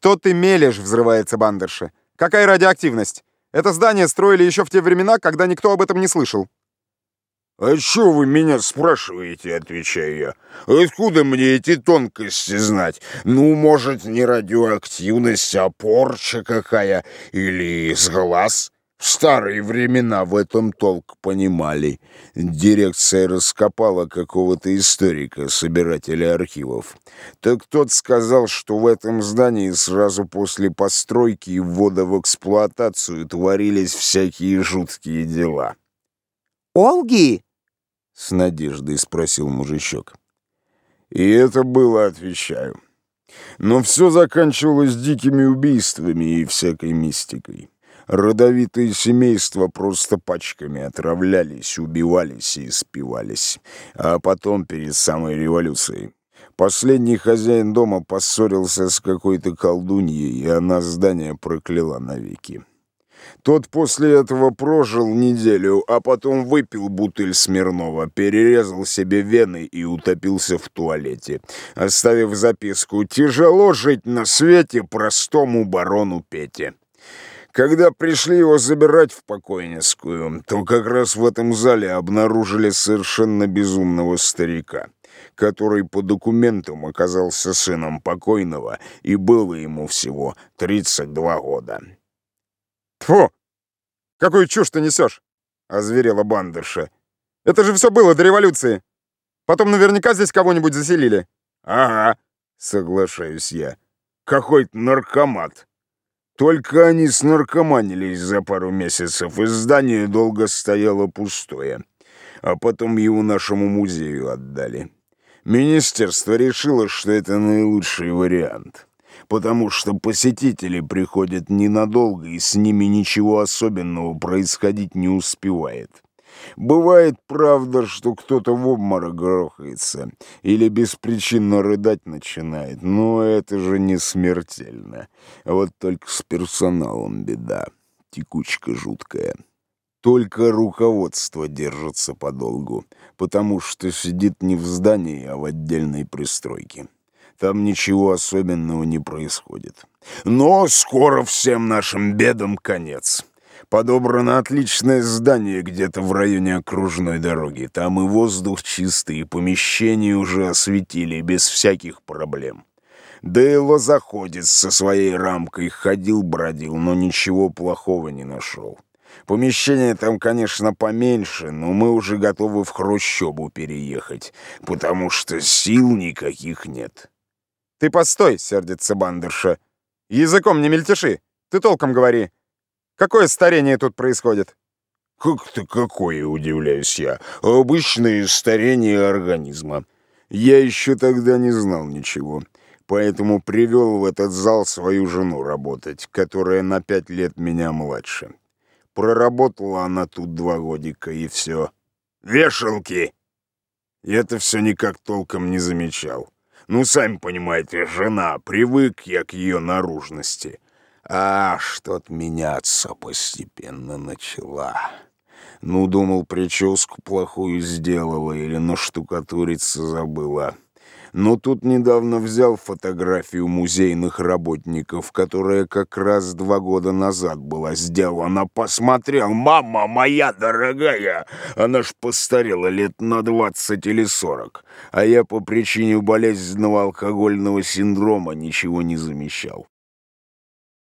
«Что ты мелешь?» — взрывается бандерша. «Какая радиоактивность? Это здание строили еще в те времена, когда никто об этом не слышал». «А что вы меня спрашиваете?» — отвечаю я. «Откуда мне эти тонкости знать? Ну, может, не радиоактивность, а порча какая? Или с глаз?» В старые времена в этом толк понимали. Дирекция раскопала какого-то историка, собирателя архивов. Так тот сказал, что в этом здании сразу после постройки и ввода в эксплуатацию творились всякие жуткие дела. «Олги?» — с надеждой спросил мужичок. И это было, отвечаю. Но все заканчивалось дикими убийствами и всякой мистикой. Родовитые семейства просто пачками отравлялись, убивались и спивались. А потом, перед самой революцией, последний хозяин дома поссорился с какой-то колдуньей, и она здание прокляла навеки. Тот после этого прожил неделю, а потом выпил бутыль Смирнова, перерезал себе вены и утопился в туалете, оставив записку «Тяжело жить на свете простому барону Пете». Когда пришли его забирать в покойницкую, то как раз в этом зале обнаружили совершенно безумного старика, который по документам оказался сыном покойного и было ему всего 32 года. «Тьфу! Какую чушь ты несешь?» — озверела бандерша. «Это же все было до революции. Потом наверняка здесь кого-нибудь заселили». «Ага», — соглашаюсь я. «Какой-то наркомат». Только они снаркоманились за пару месяцев, и здание долго стояло пустое. А потом его нашему музею отдали. Министерство решило, что это наилучший вариант, потому что посетители приходят ненадолго, и с ними ничего особенного происходить не успевает. Бывает, правда, что кто-то в обморок грохается или беспричинно рыдать начинает, но это же не смертельно. Вот только с персоналом беда, текучка жуткая. Только руководство держится подолгу, потому что сидит не в здании, а в отдельной пристройке. Там ничего особенного не происходит. Но скоро всем нашим бедам конец. Подобрано отличное здание где-то в районе окружной дороги. Там и воздух чистый, и помещение уже осветили без всяких проблем. Да и лозоходец со своей рамкой ходил-бродил, но ничего плохого не нашел. Помещение там, конечно, поменьше, но мы уже готовы в Хрущебу переехать, потому что сил никаких нет. «Ты постой!» — сердится бандерша. «Языком не мельтеши! Ты толком говори!» Какое старение тут происходит?» «Как-то какое, удивляюсь я. Обычное старение организма. Я еще тогда не знал ничего, поэтому привел в этот зал свою жену работать, которая на пять лет меня младше. Проработала она тут два годика, и все. Вешалки!» Я-то все никак толком не замечал. Ну, сами понимаете, жена, привык я к ее наружности. А что-то меняться постепенно начала. Ну, думал, прическу плохую сделала или наштукатуриться забыла. Но тут недавно взял фотографию музейных работников, которая как раз два года назад была сделана. Посмотрел, мама моя дорогая, она ж постарела лет на двадцать или сорок. А я по причине болезненного алкогольного синдрома ничего не замечал.